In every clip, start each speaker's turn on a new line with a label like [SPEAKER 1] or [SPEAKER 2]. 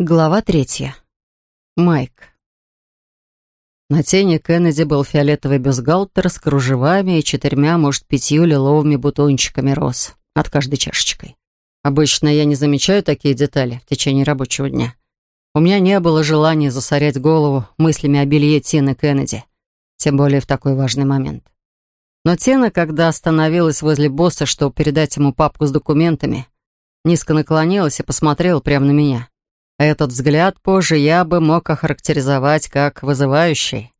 [SPEAKER 1] Глава третья. Майк. На тени Кеннеди был фиолетовый бюстгальтер с кружевами и четырьмя, может, пятью лиловыми бутончиками роз над каждой чашечкой. Обычно я не замечаю такие детали в течение рабочего дня. У меня не было желания засорять голову мыслями о белье Тины Кеннеди, тем более в такой важный момент. Но Тина, когда остановилась возле босса, чтобы передать ему папку с документами, низко наклонилась и посмотрела прямо на меня — этот взгляд позже я бы мог охарактеризовать как вызывающий.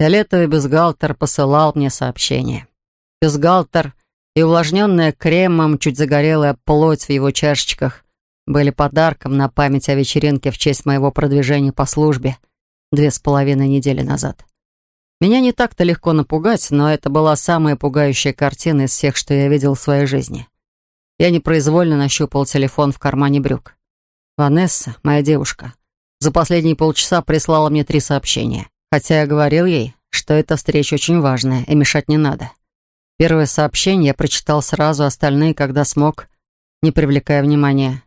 [SPEAKER 1] Фиолетовый бюстгальтер посылал мне сообщение. Бюстгальтер и увлажненная кремом чуть загорелая плоть в его чашечках были подарком на память о вечеринке в честь моего продвижения по службе две с половиной недели назад. Меня не так-то легко напугать, но это была самая пугающая картина из всех, что я видел в своей жизни. Я непроизвольно нащупал телефон в кармане брюк. Ванесса, моя девушка, за последние полчаса прислала мне три сообщения, хотя я говорил ей, что эта встреча очень важная и мешать не надо. Первое сообщение я прочитал сразу, остальные, когда смог, не привлекая внимания.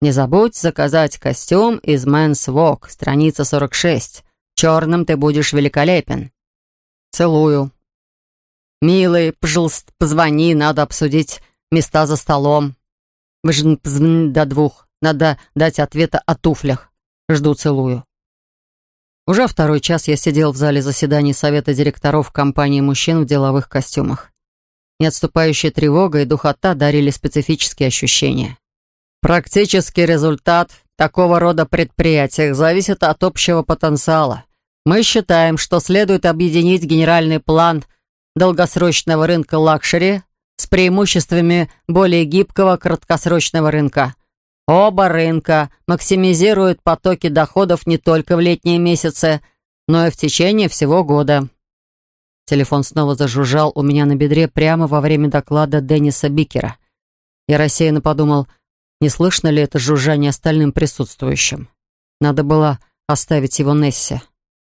[SPEAKER 1] «Не забудь заказать костюм из Men's Walk, страница 46. Черным ты будешь великолепен. Целую». «Милый, пожалуйста, позвони, надо обсудить места за столом. Вы же до двух. Надо дать ответа о туфлях. Жду, целую. Уже второй час я сидел в зале заседаний Совета директоров компании мужчин в деловых костюмах. Неотступающая тревога и духота дарили специфические ощущения. Практический результат такого рода предприятиях зависит от общего потенциала. Мы считаем, что следует объединить генеральный план долгосрочного рынка лакшери с преимуществами более гибкого краткосрочного рынка – Оба рынка максимизируют потоки доходов не только в летние месяцы, но и в течение всего года. Телефон снова зажужжал у меня на бедре прямо во время доклада Денниса Бикера. Я рассеянно подумал, не слышно ли это жужжание остальным присутствующим. Надо было оставить его Нессе.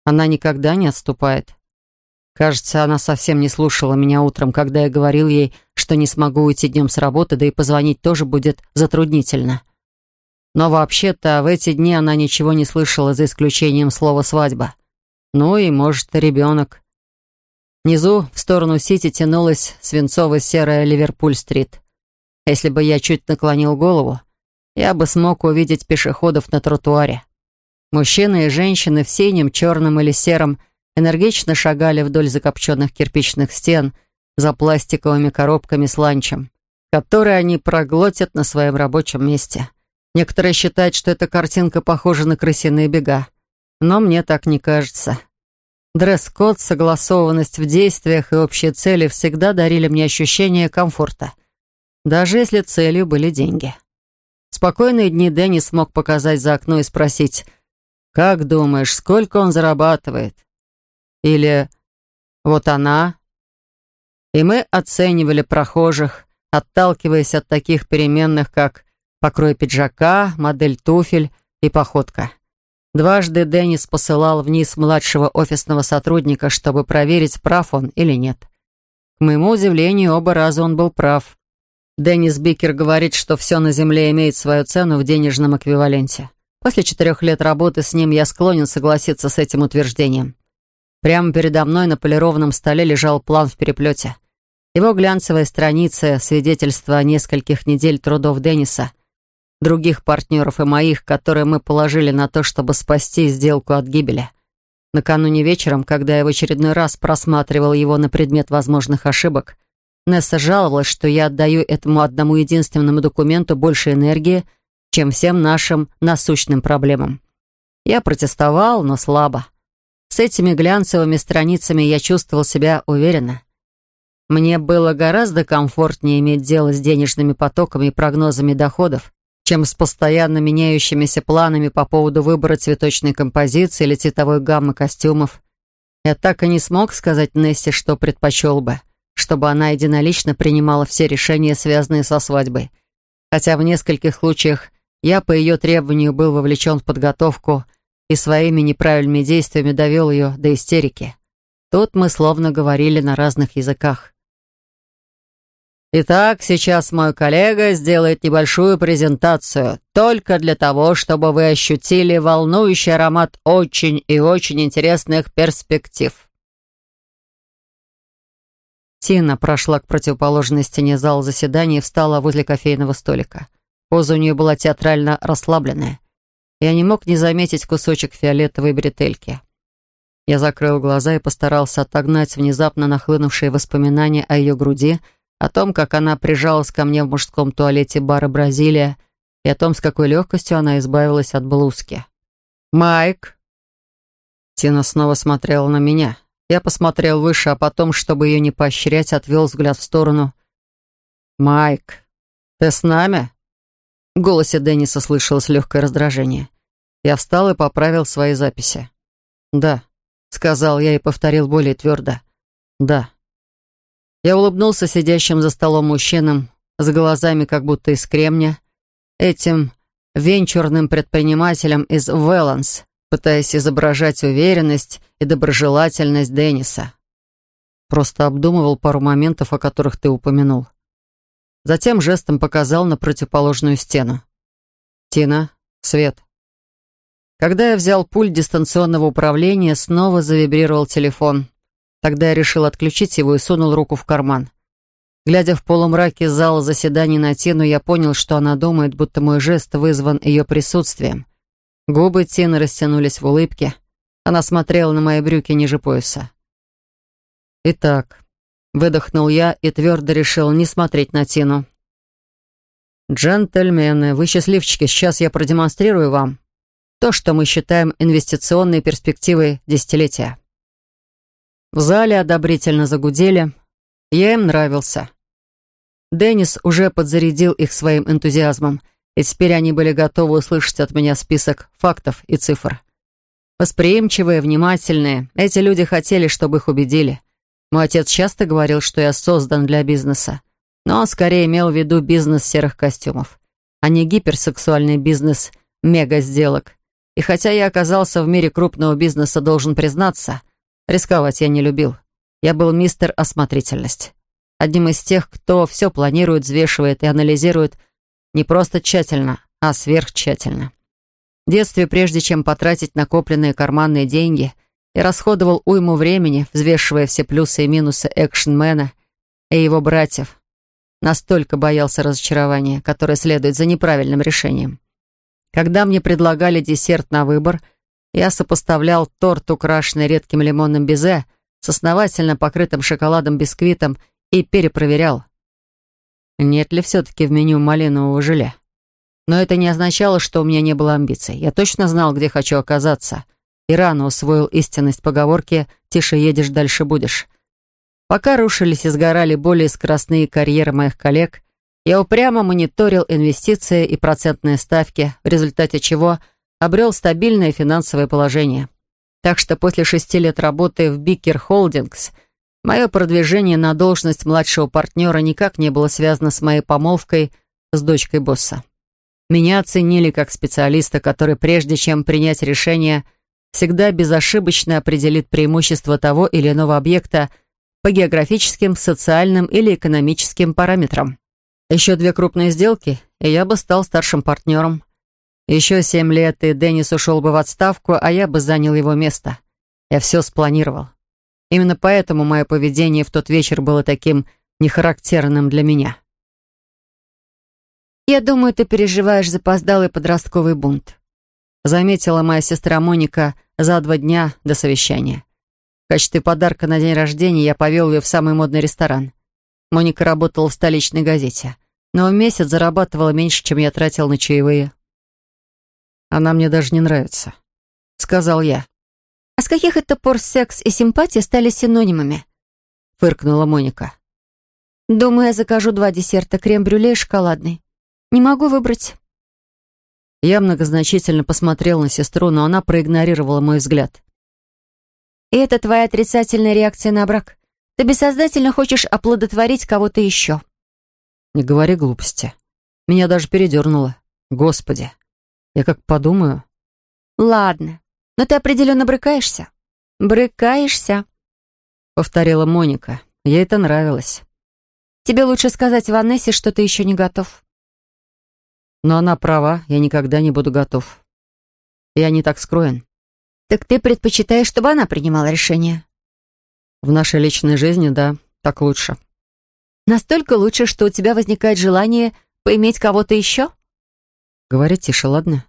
[SPEAKER 1] Она никогда не отступает. Кажется, она совсем не слушала меня утром, когда я говорил ей, что не смогу уйти днем с работы, да и позвонить тоже будет затруднительно. Но вообще-то в эти дни она ничего не слышала, за исключением слова «свадьба». Ну и, может, ребенок. Внизу, в сторону Сити, тянулась свинцово-серая Ливерпуль-стрит. Если бы я чуть наклонил голову, я бы смог увидеть пешеходов на тротуаре. Мужчины и женщины в синем, черном или сером энергично шагали вдоль закопченных кирпичных стен за пластиковыми коробками с ланчем, которые они проглотят на своем рабочем месте. Некоторые считают, что эта картинка похожа на крысиные бега. Но мне так не кажется. Дресс-код, согласованность в действиях и общие цели всегда дарили мне ощущение комфорта. Даже если целью были деньги. спокойные дни Дэнни смог показать за окно и спросить, «Как думаешь, сколько он зарабатывает?» Или «Вот она?» И мы оценивали прохожих, отталкиваясь от таких переменных, как покрой пиджака, модель туфель и походка. Дважды Деннис посылал вниз младшего офисного сотрудника, чтобы проверить, прав он или нет. К моему удивлению, оба раза он был прав. Деннис Бикер говорит, что все на Земле имеет свою цену в денежном эквиваленте. После четырех лет работы с ним я склонен согласиться с этим утверждением. Прямо передо мной на полированном столе лежал план в переплете. Его глянцевая страница — свидетельство нескольких недель трудов Денниса, других партнеров и моих, которые мы положили на то, чтобы спасти сделку от гибели. Накануне вечером, когда я в очередной раз просматривал его на предмет возможных ошибок, Несса жаловалась, что я отдаю этому одному единственному документу больше энергии, чем всем нашим насущным проблемам. Я протестовал, но слабо. С этими глянцевыми страницами я чувствовал себя уверенно. Мне было гораздо комфортнее иметь дело с денежными потоками и прогнозами доходов, чем с постоянно меняющимися планами по поводу выбора цветочной композиции или цветовой гаммы костюмов. Я так и не смог сказать Нессе, что предпочел бы, чтобы она единолично принимала все решения, связанные со свадьбой. Хотя в нескольких случаях я по ее требованию был вовлечен в подготовку и своими неправильными действиями довел ее до истерики. Тут мы словно говорили на разных языках. Итак, сейчас мой коллега сделает небольшую презентацию, только для того, чтобы вы ощутили волнующий аромат очень и очень интересных перспектив. Тина прошла к противоположной стене зала заседаний и встала возле кофейного столика. Поза у нее была театрально расслабленная. Я не мог не заметить кусочек фиолетовой бретельки. Я закрыл глаза и постарался отогнать внезапно нахлынувшие воспоминания о ее груди — о том, как она прижалась ко мне в мужском туалете бара «Бразилия», и о том, с какой легкостью она избавилась от блузки. «Майк!» Тина снова смотрела на меня. Я посмотрел выше, а потом, чтобы ее не поощрять, отвел взгляд в сторону. «Майк, ты с нами?» В голосе Денниса слышалось легкое раздражение. Я встал и поправил свои записи. «Да», — сказал я и повторил более твердо. «Да». Я улыбнулся сидящим за столом мужчинам с глазами как будто из кремня, этим венчурным предпринимателем из Веланс, пытаясь изображать уверенность и доброжелательность Денниса. Просто обдумывал пару моментов, о которых ты упомянул. Затем жестом показал на противоположную стену. «Тина, свет». Когда я взял пульт дистанционного управления, снова завибрировал телефон. Тогда я решил отключить его и сунул руку в карман. Глядя в полумраке зала заседаний на Тину, я понял, что она думает, будто мой жест вызван ее присутствием. Губы Тины растянулись в улыбке. Она смотрела на мои брюки ниже пояса. «Итак», — выдохнул я и твердо решил не смотреть на Тину. «Джентльмены, вы счастливчики, сейчас я продемонстрирую вам то, что мы считаем инвестиционной перспективой десятилетия». В зале одобрительно загудели. Я им нравился. Деннис уже подзарядил их своим энтузиазмом, и теперь они были готовы услышать от меня список фактов и цифр. Восприимчивые, внимательные, эти люди хотели, чтобы их убедили. Мой отец часто говорил, что я создан для бизнеса, но он скорее имел в виду бизнес серых костюмов, а не гиперсексуальный бизнес мега-сделок. И хотя я оказался в мире крупного бизнеса, должен признаться, Рисковать я не любил. Я был мистер осмотрительность. Одним из тех, кто все планирует, взвешивает и анализирует не просто тщательно, а сверхтщательно. В детстве, прежде чем потратить накопленные карманные деньги, я расходовал уйму времени, взвешивая все плюсы и минусы экшенмена и его братьев. Настолько боялся разочарования, которое следует за неправильным решением. Когда мне предлагали десерт на выбор — я сопоставлял торт, украшенный редким лимонным безе, с основательно покрытым шоколадом бисквитом и перепроверял, нет ли все-таки в меню малинового желе. Но это не означало, что у меня не было амбиций. Я точно знал, где хочу оказаться, и рано усвоил истинность поговорки «тише едешь, дальше будешь». Пока рушились и сгорали более скоростные карьеры моих коллег, я упрямо мониторил инвестиции и процентные ставки, в результате чего – обрел стабильное финансовое положение. Так что после шести лет работы в Бикер Холдингс мое продвижение на должность младшего партнера никак не было связано с моей помолвкой с дочкой босса. Меня оценили как специалиста, который прежде чем принять решение, всегда безошибочно определит преимущество того или иного объекта по географическим, социальным или экономическим параметрам. Еще две крупные сделки, и я бы стал старшим партнером. Еще семь лет, и Деннис ушел бы в отставку, а я бы занял его место. Я все спланировал. Именно поэтому мое поведение в тот вечер было таким нехарактерным для меня.
[SPEAKER 2] «Я думаю, ты переживаешь запоздалый подростковый бунт», заметила моя сестра Моника за два дня до совещания. В качестве подарка на день рождения я повел ее в самый модный ресторан. Моника работала в столичной газете, но в месяц зарабатывала меньше, чем я тратил на чаевые.
[SPEAKER 1] Она мне даже не нравится», — сказал я.
[SPEAKER 2] «А с каких это пор секс и симпатия стали синонимами?» — фыркнула Моника. «Думаю, я закажу два десерта, крем-брюле и шоколадный. Не могу выбрать».
[SPEAKER 1] Я многозначительно посмотрел на сестру, но она проигнорировала мой взгляд.
[SPEAKER 2] «И это твоя отрицательная реакция на брак? Ты бессознательно хочешь оплодотворить кого-то еще?»
[SPEAKER 1] «Не говори глупости. Меня даже передернуло. Господи!» Я как подумаю.
[SPEAKER 2] Ладно, но ты определенно брыкаешься. Брыкаешься,
[SPEAKER 1] повторила Моника. Ей это нравилось.
[SPEAKER 2] Тебе лучше сказать Ванессе, что ты еще не готов.
[SPEAKER 1] Но она права, я никогда не буду готов. Я не так скроен.
[SPEAKER 2] Так ты предпочитаешь, чтобы она принимала решение?
[SPEAKER 1] В нашей личной жизни, да, так лучше.
[SPEAKER 2] Настолько лучше, что у тебя возникает желание поиметь кого-то еще?
[SPEAKER 1] Говори тише, ладно?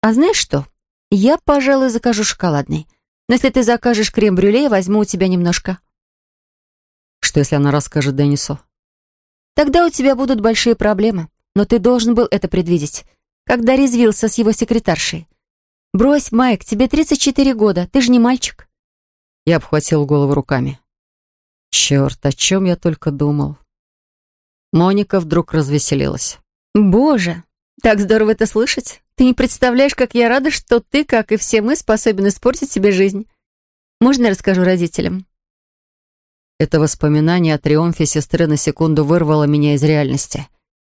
[SPEAKER 2] А знаешь что? Я, пожалуй, закажу шоколадный. Но если ты закажешь крем-брюле, я возьму у тебя немножко.
[SPEAKER 1] Что, если она расскажет Денису?
[SPEAKER 2] Тогда у тебя будут большие проблемы. Но ты должен был это предвидеть, когда резвился с его секретаршей. Брось, Майк, тебе 34 года, ты же не мальчик.
[SPEAKER 1] Я обхватил голову руками. Черт, о чем я только думал. Моника вдруг развеселилась.
[SPEAKER 2] Боже, так здорово это слышать. Ты не представляешь, как я рада, что ты, как и все мы, способен испортить себе жизнь. Можно я расскажу родителям?
[SPEAKER 1] Это воспоминание о триумфе сестры на секунду вырвало меня из реальности,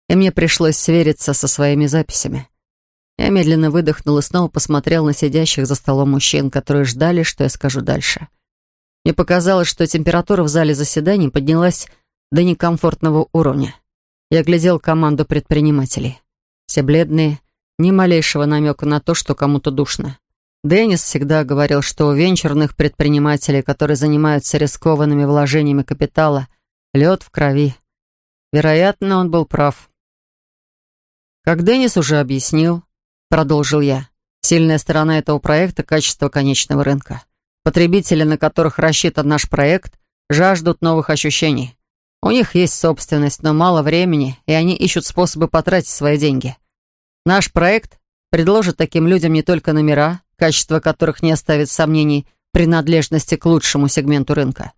[SPEAKER 1] и мне пришлось свериться со своими записями. Я медленно выдохнул и снова посмотрел на сидящих за столом мужчин, которые ждали, что я скажу дальше. Мне показалось, что температура в зале заседаний поднялась до некомфортного уровня. Я глядел команду предпринимателей. Все бледные, ни малейшего намека на то, что кому-то душно. Деннис всегда говорил, что у венчурных предпринимателей, которые занимаются рискованными вложениями капитала, лед в крови. Вероятно, он был прав. Как Деннис уже объяснил, продолжил я, сильная сторона этого проекта — качество конечного рынка. Потребители, на которых рассчитан наш проект, жаждут новых ощущений. У них есть собственность, но мало времени, и они ищут способы потратить свои деньги. Наш проект предложит таким людям не только номера, качество которых не оставит сомнений принадлежности к лучшему сегменту рынка,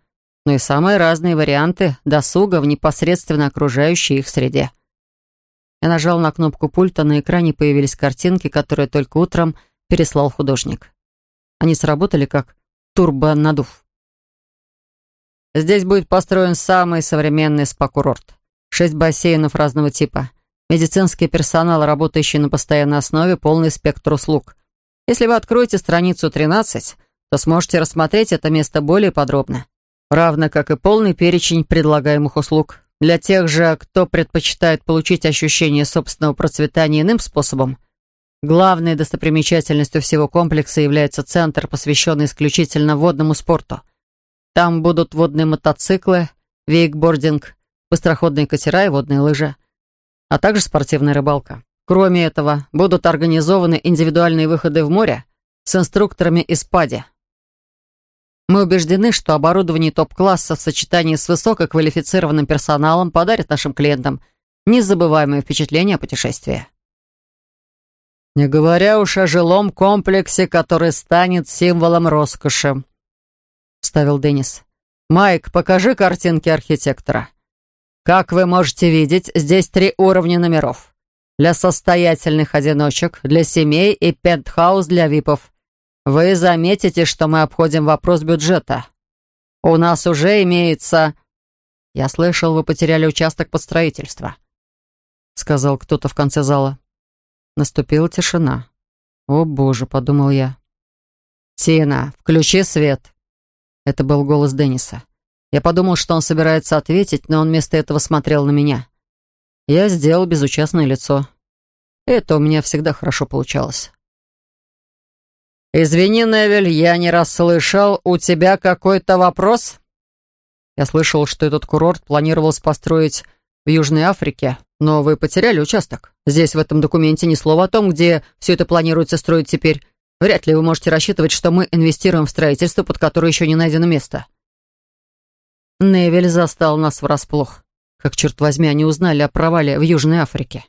[SPEAKER 1] но и самые разные варианты досуга в непосредственно окружающей их среде. Я нажал на кнопку пульта, на экране появились картинки, которые только утром переслал художник. Они сработали как турбонадув. Здесь будет построен самый современный спа-курорт. Шесть бассейнов разного типа. Медицинский персонал, работающий на постоянной основе, полный спектр услуг. Если вы откроете страницу 13, то сможете рассмотреть это место более подробно. Равно как и полный перечень предлагаемых услуг. Для тех же, кто предпочитает получить ощущение собственного процветания иным способом, главной достопримечательностью всего комплекса является центр, посвященный исключительно водному спорту – там будут водные мотоциклы, вейкбординг, быстроходные катера и водные лыжи, а также спортивная рыбалка. Кроме этого, будут организованы индивидуальные выходы в море с инструкторами из ПАДи. Мы убеждены, что оборудование топ-класса в сочетании с высококвалифицированным персоналом подарит нашим клиентам незабываемое впечатление о путешествии. Не говоря уж о жилом комплексе, который станет символом роскоши, вставил Деннис. «Майк, покажи картинки архитектора. Как вы можете видеть, здесь три уровня номеров. Для состоятельных одиночек, для семей и пентхаус для випов. Вы заметите, что мы обходим вопрос бюджета. У нас уже имеется...» «Я слышал, вы потеряли участок под строительство», — сказал кто-то в конце зала. Наступила тишина. «О, боже», — подумал я. «Тина, включи свет», это был голос Денниса. Я подумал, что он собирается ответить, но он вместо этого смотрел на меня. Я сделал безучастное лицо. Это у меня всегда хорошо получалось. «Извини, Невель, я не расслышал. У тебя какой-то вопрос?» Я слышал, что этот курорт планировалось построить в Южной Африке, но вы потеряли участок. Здесь в этом документе ни слова о том, где все это планируется строить теперь. Вряд ли вы можете рассчитывать, что мы инвестируем в строительство, под которое еще не найдено место. Невель застал нас врасплох. Как, черт возьми, они узнали о провале в Южной Африке.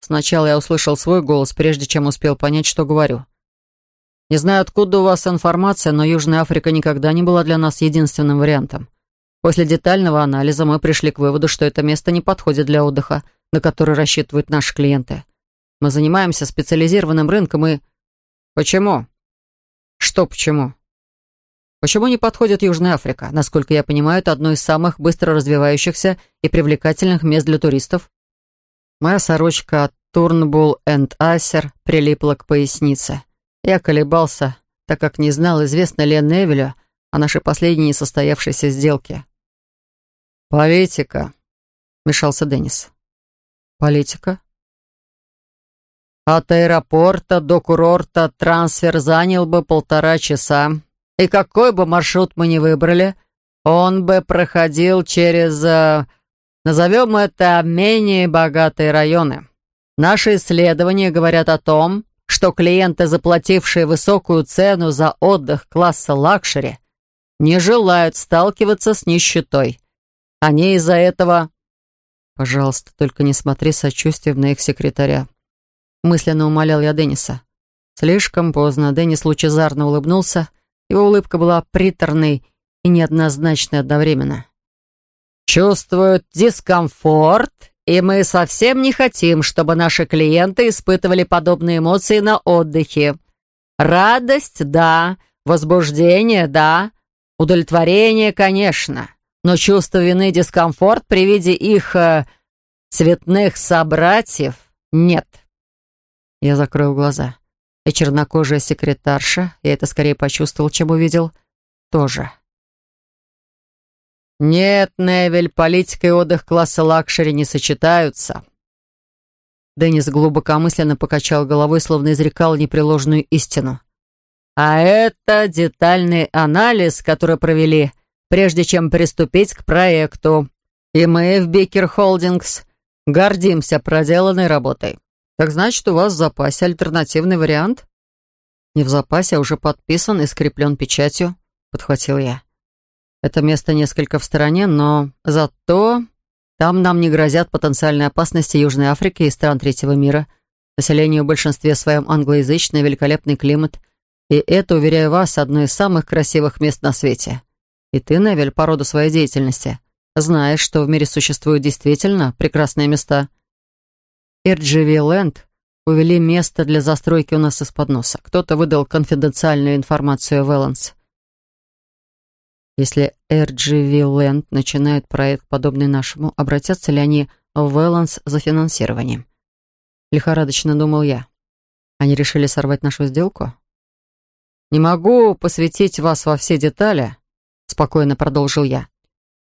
[SPEAKER 1] Сначала я услышал свой голос, прежде чем успел понять, что говорю. Не знаю, откуда у вас информация, но Южная Африка никогда не была для нас единственным вариантом. После детального анализа мы пришли к выводу, что это место не подходит для отдыха, на который рассчитывают наши клиенты. Мы занимаемся специализированным рынком и Почему? Что почему? Почему не подходит Южная Африка? Насколько я понимаю, это одно из самых быстро развивающихся и привлекательных мест для туристов. Моя сорочка от Турнбул энд Ассер прилипла к пояснице. Я колебался, так как не знал, известно ли Невелю о нашей последней несостоявшейся сделке. «Политика»,
[SPEAKER 2] вмешался Деннис.
[SPEAKER 1] «Политика?»
[SPEAKER 2] От аэропорта до курорта трансфер занял бы полтора часа. И какой бы маршрут мы ни выбрали, он бы проходил через, э, назовем это, менее богатые районы. Наши исследования говорят о том, что клиенты, заплатившие высокую цену за отдых класса лакшери, не желают сталкиваться с нищетой. Они из-за этого...
[SPEAKER 1] Пожалуйста, только не смотри сочувствием на их секретаря. Мысленно умолял я Денниса. Слишком поздно. Деннис лучезарно улыбнулся. Его улыбка была приторной и неоднозначной одновременно.
[SPEAKER 2] «Чувствуют дискомфорт, и мы совсем не хотим, чтобы наши клиенты испытывали подобные эмоции на отдыхе. Радость — да, возбуждение — да, удовлетворение — конечно, но чувство вины и дискомфорт при виде их э, цветных собратьев — нет».
[SPEAKER 1] Я закрыл глаза. И чернокожая секретарша, я это скорее почувствовал, чем увидел, тоже.
[SPEAKER 2] «Нет, Невель, политика и отдых класса лакшери не сочетаются».
[SPEAKER 1] Деннис глубокомысленно покачал головой, словно изрекал непреложную истину.
[SPEAKER 2] «А это детальный анализ, который провели, прежде чем приступить к проекту. И мы в Бикер Холдингс гордимся проделанной работой.
[SPEAKER 1] Так значит, у вас в запасе альтернативный вариант? Не в запасе, а уже подписан и скреплен печатью, подхватил я. Это место несколько в стороне, но зато там нам не грозят потенциальные опасности Южной Африки и стран третьего мира. Населению в большинстве своем англоязычный, великолепный климат. И это, уверяю вас, одно из самых красивых мест на свете. И ты, Невель, по роду своей деятельности, знаешь, что в мире существуют действительно прекрасные места. RGV Land увели место для застройки у нас из-под носа. Кто-то выдал конфиденциальную информацию в Элленс. Если RGV Land начинает проект, подобный нашему, обратятся ли они в Элленс за финансированием? Лихорадочно думал я. Они решили сорвать нашу сделку? «Не могу посвятить вас во все детали», — спокойно продолжил я.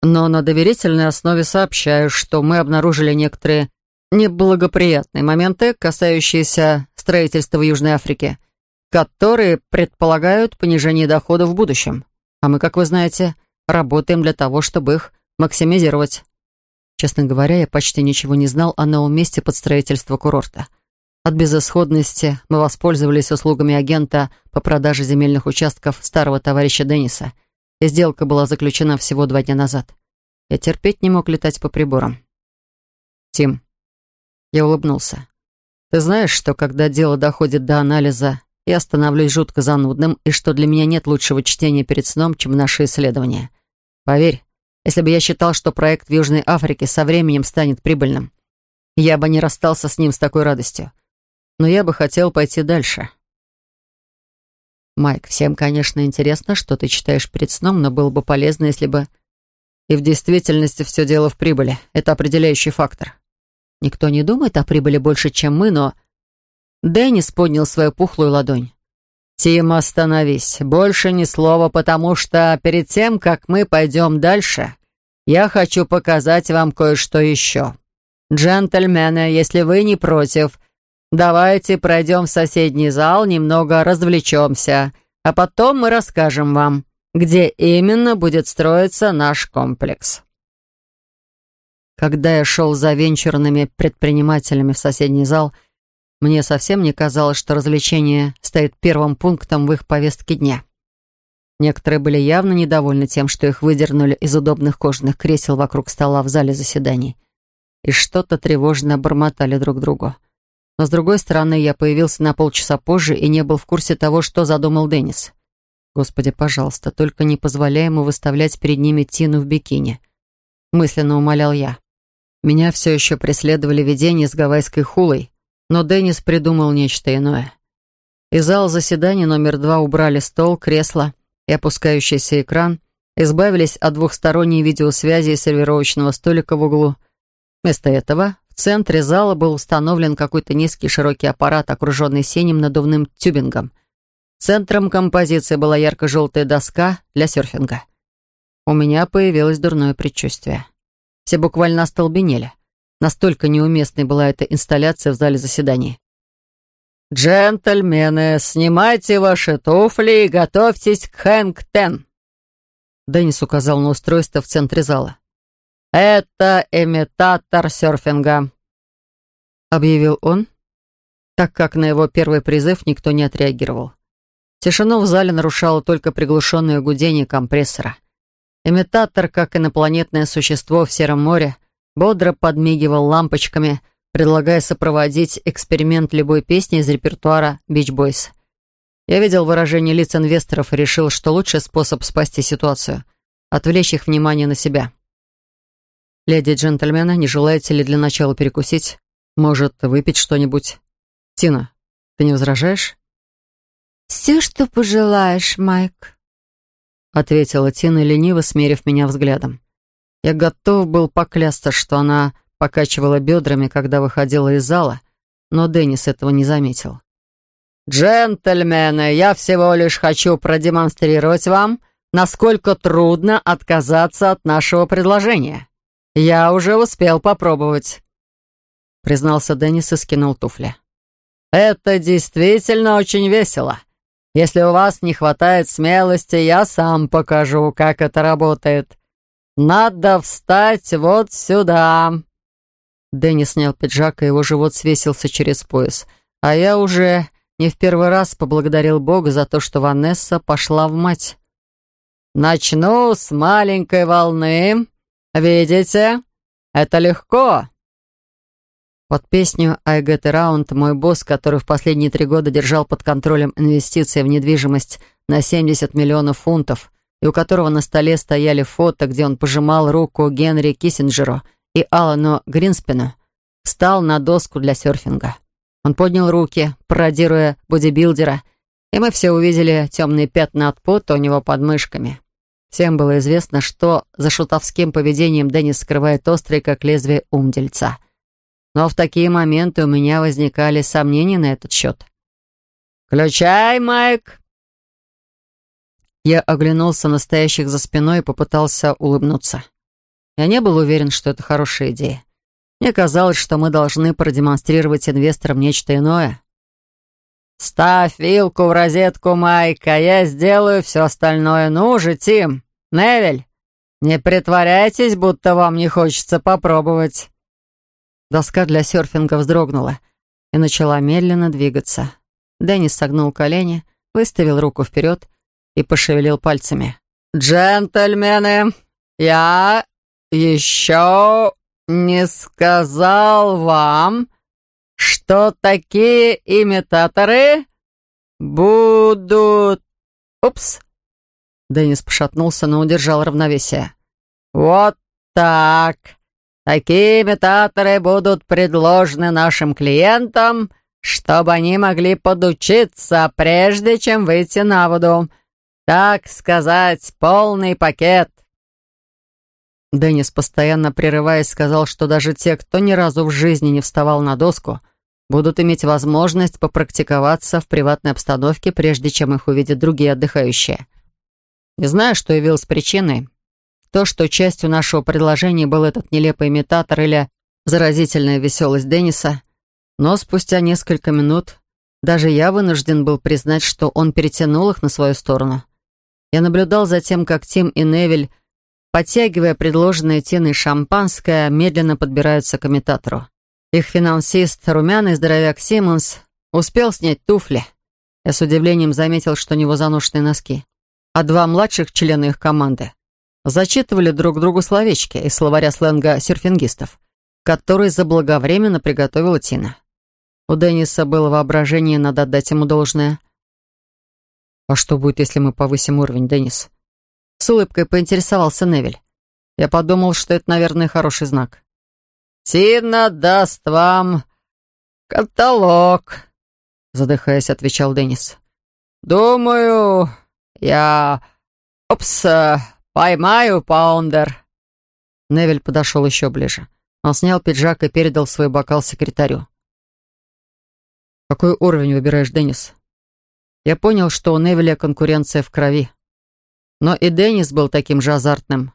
[SPEAKER 1] «Но на доверительной основе сообщаю, что мы обнаружили некоторые неблагоприятные моменты, касающиеся строительства в Южной Африке, которые предполагают понижение доходов в будущем. А мы, как вы знаете, работаем для того, чтобы их максимизировать. Честно говоря, я почти ничего не знал о новом месте под строительство курорта. От безысходности мы воспользовались услугами агента по продаже земельных участков старого товарища Денниса, и сделка была заключена всего два дня назад. Я терпеть не мог летать по приборам. «Тим, я улыбнулся. «Ты знаешь, что когда дело доходит до анализа, я становлюсь жутко занудным, и что для меня нет лучшего чтения перед сном, чем наши исследования. Поверь, если бы я считал, что проект в Южной Африке со временем станет прибыльным, я бы не расстался с ним с такой радостью. Но я бы хотел пойти дальше». «Майк, всем, конечно, интересно, что ты читаешь перед сном, но было бы полезно, если бы...» «И в действительности все дело в прибыли. Это определяющий фактор. Никто не думает о прибыли больше, чем мы, но... Деннис поднял свою пухлую ладонь. «Тим, остановись. Больше ни слова, потому что перед тем, как мы пойдем дальше, я хочу показать вам кое-что еще. Джентльмены, если вы не против, давайте пройдем в соседний зал, немного развлечемся, а потом мы расскажем вам, где именно будет строиться наш комплекс». Когда я шел за венчурными предпринимателями в соседний зал, мне совсем не казалось, что развлечение стоит первым пунктом в их повестке дня. Некоторые были явно недовольны тем, что их выдернули из удобных кожаных кресел вокруг стола в зале заседаний. И что-то тревожно бормотали друг другу. Но, с другой стороны, я появился на полчаса позже и не был в курсе того, что задумал Деннис. Господи, пожалуйста, только не позволяй ему выставлять перед ними Тину в бикини. Мысленно умолял я. Меня все еще преследовали видения с гавайской хулой, но Деннис придумал нечто иное. Из зала заседания номер два убрали стол, кресло и опускающийся экран, избавились от двухсторонней видеосвязи и сервировочного столика в углу. Вместо этого в центре зала был установлен какой-то низкий широкий аппарат, окруженный синим надувным тюбингом. Центром композиции была ярко-желтая доска для серфинга. У меня появилось дурное предчувствие.
[SPEAKER 2] Все буквально остолбенели. Настолько неуместной была эта инсталляция в зале заседаний.
[SPEAKER 1] «Джентльмены, снимайте ваши туфли и готовьтесь к Хэнк-Тен»,
[SPEAKER 2] Деннис указал на устройство в центре зала.
[SPEAKER 1] «Это имитатор серфинга», —
[SPEAKER 2] объявил он, так как на его первый призыв никто не отреагировал. Тишину в зале нарушало только приглушенное гудение компрессора. Имитатор, как инопланетное существо в Сером море, бодро подмигивал лампочками, предлагая сопроводить эксперимент любой песни из репертуара «Бич Бойс». Я видел выражение лиц инвесторов и решил, что лучший способ спасти ситуацию — отвлечь их внимание на себя. «Леди и джентльмены, не желаете ли для начала перекусить? Может, выпить что-нибудь? Тина, ты не возражаешь?»
[SPEAKER 3] «Все, что пожелаешь, Майк», —
[SPEAKER 2] ответила Тина, лениво смерив меня взглядом. Я готов был поклясться, что она покачивала бедрами, когда выходила из зала, но Деннис этого не заметил.
[SPEAKER 1] «Джентльмены, я всего лишь хочу продемонстрировать вам, насколько трудно отказаться от нашего предложения. Я уже успел попробовать», — признался Деннис и скинул туфли. «Это действительно очень весело. Если у вас не хватает смелости, я сам покажу, как это работает. Надо встать вот сюда».
[SPEAKER 2] Деннис снял пиджак, и его живот свесился через пояс, а я уже не в первый раз поблагодарил Бога за то, что Ванесса пошла в мать.
[SPEAKER 1] «Начну с маленькой волны. Видите? Это легко».
[SPEAKER 2] Под песню «I get around» мой босс, который в последние три года держал под контролем инвестиции в недвижимость на 70 миллионов фунтов, и у которого на столе стояли фото, где он пожимал руку Генри Киссинджеру и Алану Гринспену, встал на доску для серфинга. Он поднял руки, пародируя бодибилдера, и мы все увидели темные пятна от пота у него под мышками. Всем было известно, что за шутовским поведением Деннис скрывает острый, как лезвие, ум дельца. Но в такие моменты у меня возникали сомнения на этот счет.
[SPEAKER 1] «Включай, Майк!»
[SPEAKER 2] Я оглянулся на стоящих за спиной и попытался улыбнуться. Я не был уверен, что это хорошая идея. Мне казалось, что мы должны продемонстрировать инвесторам нечто иное.
[SPEAKER 1] «Ставь вилку в розетку, Майк, а я сделаю все остальное. Ну же, Тим, Невель, не притворяйтесь, будто вам не хочется попробовать».
[SPEAKER 2] Доска для серфинга вздрогнула и начала медленно двигаться. Деннис согнул колени, выставил руку вперед и пошевелил пальцами.
[SPEAKER 1] «Джентльмены, я еще не сказал вам, что такие имитаторы будут...» «Упс!»
[SPEAKER 2] Деннис пошатнулся, но удержал равновесие.
[SPEAKER 1] «Вот так. Такие имитаторы будут предложены нашим клиентам, чтобы они могли подучиться, прежде чем выйти на воду. Так сказать, полный пакет.
[SPEAKER 2] Деннис, постоянно прерываясь, сказал, что даже те, кто ни разу в жизни не вставал на доску, будут иметь возможность попрактиковаться в приватной обстановке, прежде чем их увидят другие отдыхающие. Не знаю, что явилось причиной. То, что частью нашего предложения был этот нелепый имитатор или заразительная веселость Денниса, но спустя несколько минут даже я вынужден был признать, что он перетянул их на свою сторону. Я наблюдал за тем, как Тим и Невиль Подтягивая предложенное Тиной шампанское, медленно подбираются к имитатору. Их финансист, румяный здоровяк Симмонс, успел снять туфли. Я с удивлением заметил, что у него заношенные носки. А два младших члена их команды зачитывали друг другу словечки из словаря сленга серфингистов, который заблаговременно приготовила Тина. У Денниса было воображение, надо отдать ему должное. «А что будет, если мы повысим уровень, Деннис?» С улыбкой поинтересовался Невель. Я подумал, что это, наверное, хороший знак.
[SPEAKER 1] «Тина даст вам каталог», — задыхаясь, отвечал Деннис. «Думаю, я... Опс, поймаю паундер».
[SPEAKER 2] Невель подошел еще ближе. Он снял пиджак и передал свой бокал секретарю. «Какой уровень выбираешь, Деннис?» Я понял, что у Невеля конкуренция в крови. Но и Деннис был таким же азартным.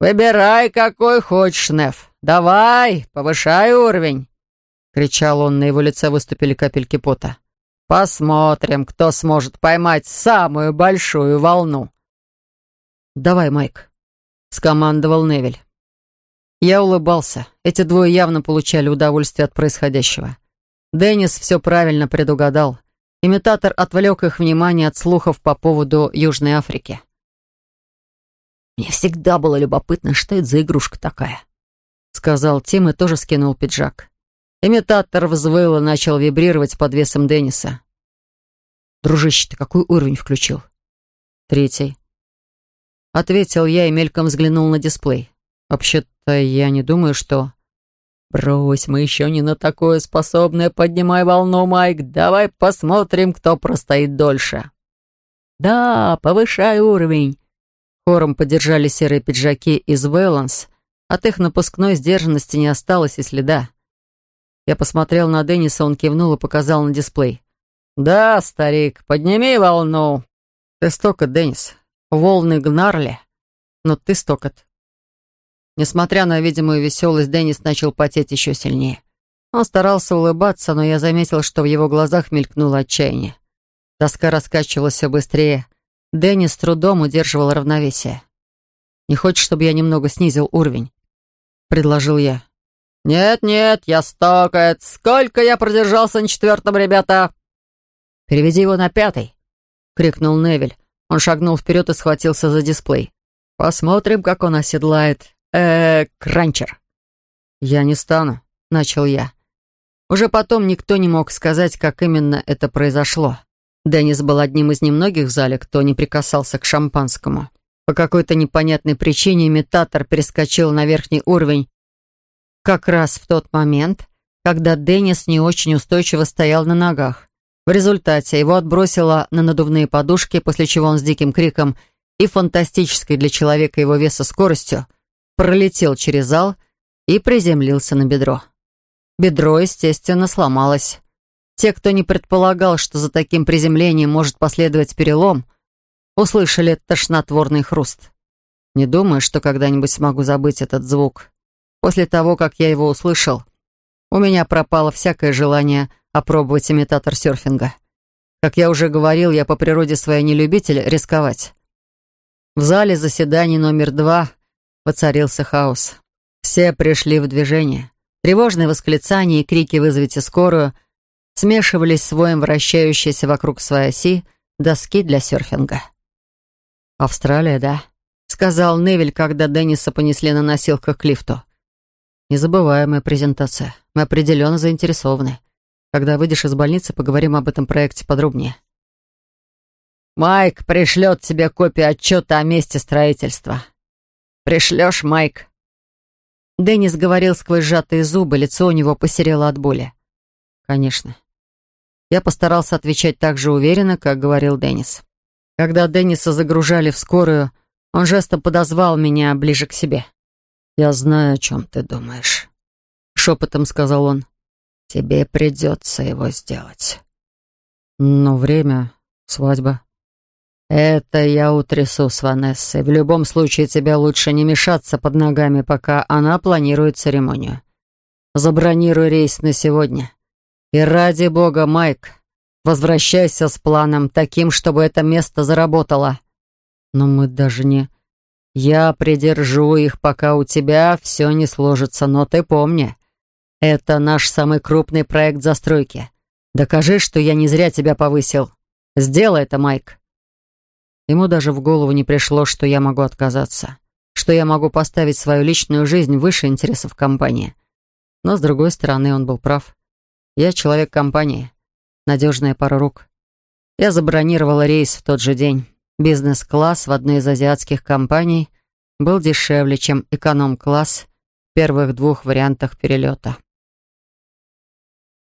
[SPEAKER 1] «Выбирай, какой хочешь, Неф. Давай, повышай уровень!» — кричал он, на его лице выступили капельки пота. «Посмотрим, кто сможет поймать самую большую волну!» «Давай, Майк», — скомандовал Невель. Я улыбался. Эти двое явно получали удовольствие от происходящего. Деннис все правильно предугадал. Имитатор отвлек их внимание от слухов по поводу Южной Африки. «Мне всегда было любопытно, что это за игрушка такая», — сказал Тим и тоже скинул пиджак. Имитатор взвыл и начал вибрировать под весом Денниса. «Дружище, ты какой уровень включил?» «Третий». Ответил я и мельком взглянул на дисплей. «Вообще-то я не думаю, что...» «Брось, мы еще не на такое способны. Поднимай волну, Майк. Давай посмотрим, кто простоит дольше». «Да, повышай уровень». Хором поддержали серые пиджаки из Вэланс. От их напускной сдержанности не осталось и следа. Я посмотрел на Денниса, он кивнул и показал на дисплей. «Да, старик, подними волну». «Ты стокот, Деннис. Волны гнарли. Но ты стокот. Несмотря на видимую веселость, Деннис начал потеть еще сильнее. Он старался улыбаться, но я заметил, что в его глазах мелькнуло отчаяние. Доска раскачивалась все быстрее. Деннис трудом удерживал равновесие. «Не хочешь, чтобы я немного снизил уровень?» — предложил я. «Нет-нет, я стокает. Сколько я продержался на четвертом, ребята?» «Переведи его на пятый», — крикнул Невель. Он шагнул вперед и схватился за дисплей. «Посмотрим, как он оседлает э кранчер». «Я не стану», — начал я. Уже потом никто не мог сказать, как именно это произошло. Деннис был одним из немногих в зале, кто не прикасался к шампанскому. По какой-то непонятной причине имитатор перескочил на верхний уровень как раз в тот момент, когда Деннис не очень устойчиво стоял на ногах. В результате его отбросило на надувные подушки, после чего он с диким криком и фантастической для человека его веса скоростью пролетел через зал и приземлился на бедро. Бедро, естественно, сломалось. Те, кто не предполагал, что за таким приземлением может последовать перелом, услышали тошнотворный хруст. Не думаю, что когда-нибудь смогу забыть этот звук. После того, как я его услышал, у меня пропало всякое желание опробовать имитатор серфинга. Как я уже говорил, я по природе своей не любитель рисковать. В зале заседаний номер два Воцарился хаос. Все пришли в движение. Тревожные восклицания и крики «Вызовите скорую» смешивались с воем вращающейся вокруг своей оси доски для серфинга. «Австралия, да?» — сказал Невиль, когда Денниса понесли на носилках к лифту. «Незабываемая презентация. Мы определенно заинтересованы. Когда выйдешь из больницы, поговорим об этом проекте подробнее». «Майк пришлет тебе копию отчета о месте строительства», «Пришлешь, Майк?» Деннис говорил сквозь сжатые зубы, лицо у него посерело от боли. «Конечно». Я постарался отвечать так же уверенно, как говорил Деннис. Когда Денниса загружали в скорую, он жестом подозвал меня ближе к себе. «Я знаю, о чем ты думаешь», — шепотом сказал он. «Тебе придется его сделать». «Но время, свадьба». «Это я утрясу с Ванессой. В любом случае тебе лучше не мешаться под ногами, пока она планирует церемонию. Забронируй рейс на сегодня. И ради бога, Майк, возвращайся с планом таким, чтобы это место заработало. Но мы даже не... Я придержу их, пока у тебя все не сложится, но ты помни, это наш самый крупный проект застройки. Докажи, что я не зря тебя повысил. Сделай это, Майк». Ему даже в голову не пришло, что я могу отказаться, что я могу поставить свою личную жизнь выше интересов компании. Но, с другой стороны, он был прав. Я человек компании, надежная пара рук. Я забронировала рейс в тот же день. Бизнес-класс в одной из азиатских компаний был дешевле, чем эконом-класс в первых двух вариантах перелета.